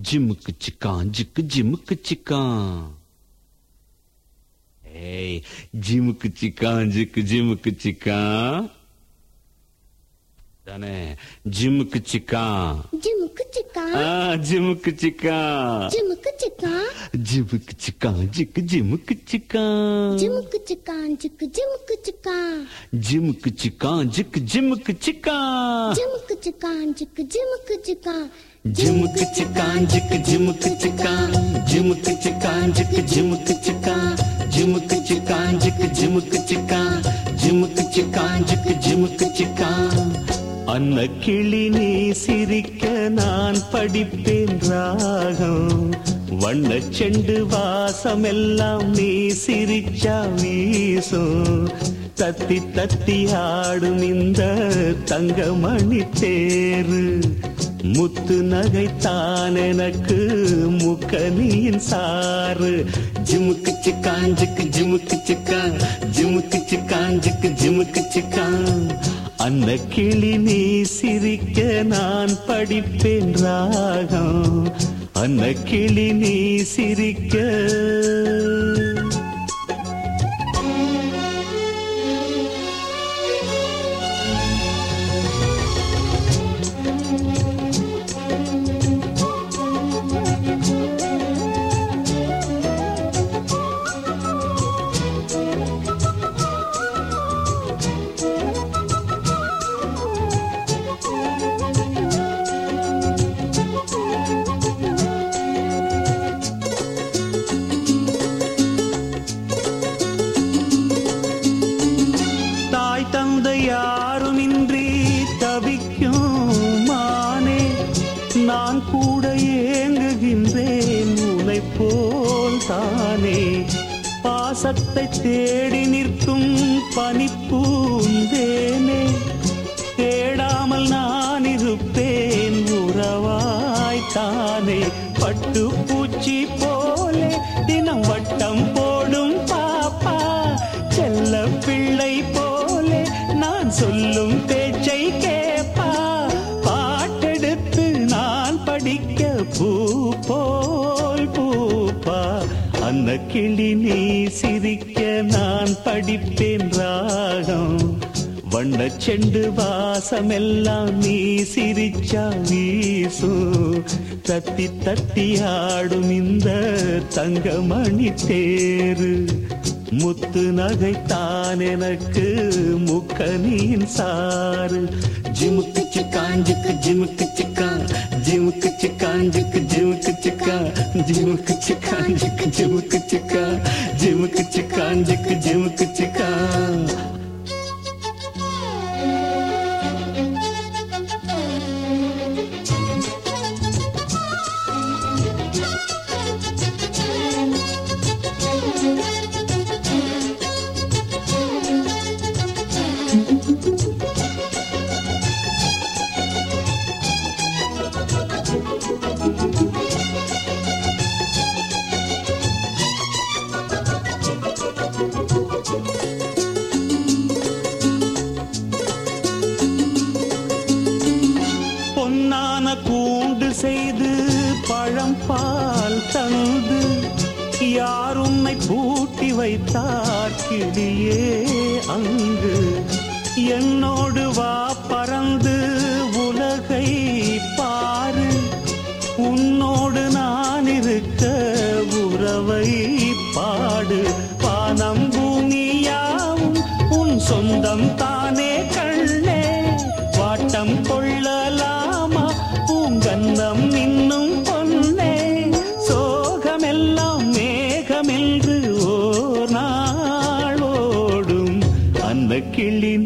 ジムクチカン、ジクジムクチカン。えい、ジムクチカン、ジクジムクチカン。だね。ジムクチカン。ジムクチカン。ああ、ジムクチカン。ジムクチカン。ジムクチカン、ジクジムクチカン。ジムクチカン、ジクジムクチカン。ジムクチカン、ジクジムクチカン。ジムクチカン、ジクジムクチカン。ஜிமுக்கு சிக்கான் ஜிக்கு ஜிமுக்கு சிக்கான் ஜிமுக்கு சிக்கான் ஜிக்கு ஜிமுக்கு சிக்கான் ஜிமுக்கு சிக்கான் ஜிக்கு ஜிமுக்கு சிக்கான் ஜிமுக்கு சிக்கான் ஜிக்கு ஜிமுக்கு சிக்கான். அன்ன கிளி நீ சிரிக்க நான் படிப்பேன் ராகம். வண்ண செண்டு வாசமெல்லாம் நீ சிரிச்சா வீசும். தத்தி தத்தி ஆடும் இந்த தங்கமணி தேரு. முத்து நகைத்தான் எனக்கு முக்கனியின் சாறு. ஜிமுக்கு சிக்காஞ்சுக்கு ஜிமுக்கு சிக்கா ஜிமுக்கு சிக்காஞ்சுக்கு ஜிமுக்கு சிக்கா. அந்த கிளி நீ சிரிக்க நான் படிப்பேன் ராகம். அந்த கிளி நீ சிரிக்க போல் தானே பாசத்தை தேடி நிற்கும் கிளி நீ சிரிக்க நான் படிப்பேன் ராகம். வண்ண செண்டு வாசமெல்லாம் நீ சிரிச்சா வீசு. தத்தி தத்தி ஆடும் இந்த தங்கமணி தேரு. முத்து நகைத்தான் எனக்கு முக்கனியின் சாறு. ஜிமுக்கு சிக்கான் ஜிக்கு ஜிமுக்கு சிக்கான் ஜிமுக்கு சிக்கான் ஜிக்கு ஜிமுக்கு சிக்கான் ஜிமுக்கு சிக்கான் ஜிக்கு ஜிமுக்கு சிக்கான் ஜிமுக்கு சிக்கான் ஜிக்கு ஜிமுக்கு சிக்கான் பழம் பால் தந்து யார் உன்னை பூட்டி வைத்தார் கிடியே அங்கு? என்னோடு வா பறந்து உலகை பாரு. உன்னோடு நான் இருக்க உறவை பாடு. வானம் பூமியாவும் உன் சொந்தம்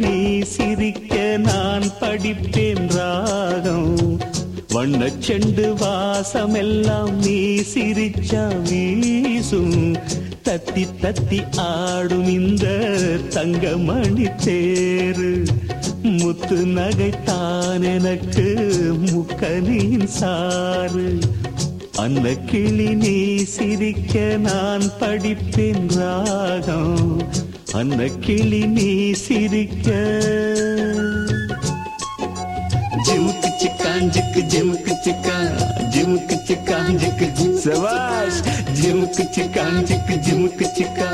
நீ சிரிக்க நான் படிப்பேன் ராகம். வண்ண செண்டு வாசமெல்லாம் நீ சிரிச்சா வீசும். தத்தி தத்தி ஆடும் இந்த தங்கமணி தேரு. முத்து நகைத்தான் எனக்கு முக்கனின் சாறு அந்த கிளி நீ சிரிக்க நான் படிப்பேன் ராகம். அந்த கிளி நீ சிரிக்க дик димка тика димка тика дик саваш димка тика дик димка тика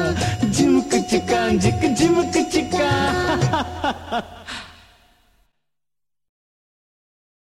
димка тика дик димка тика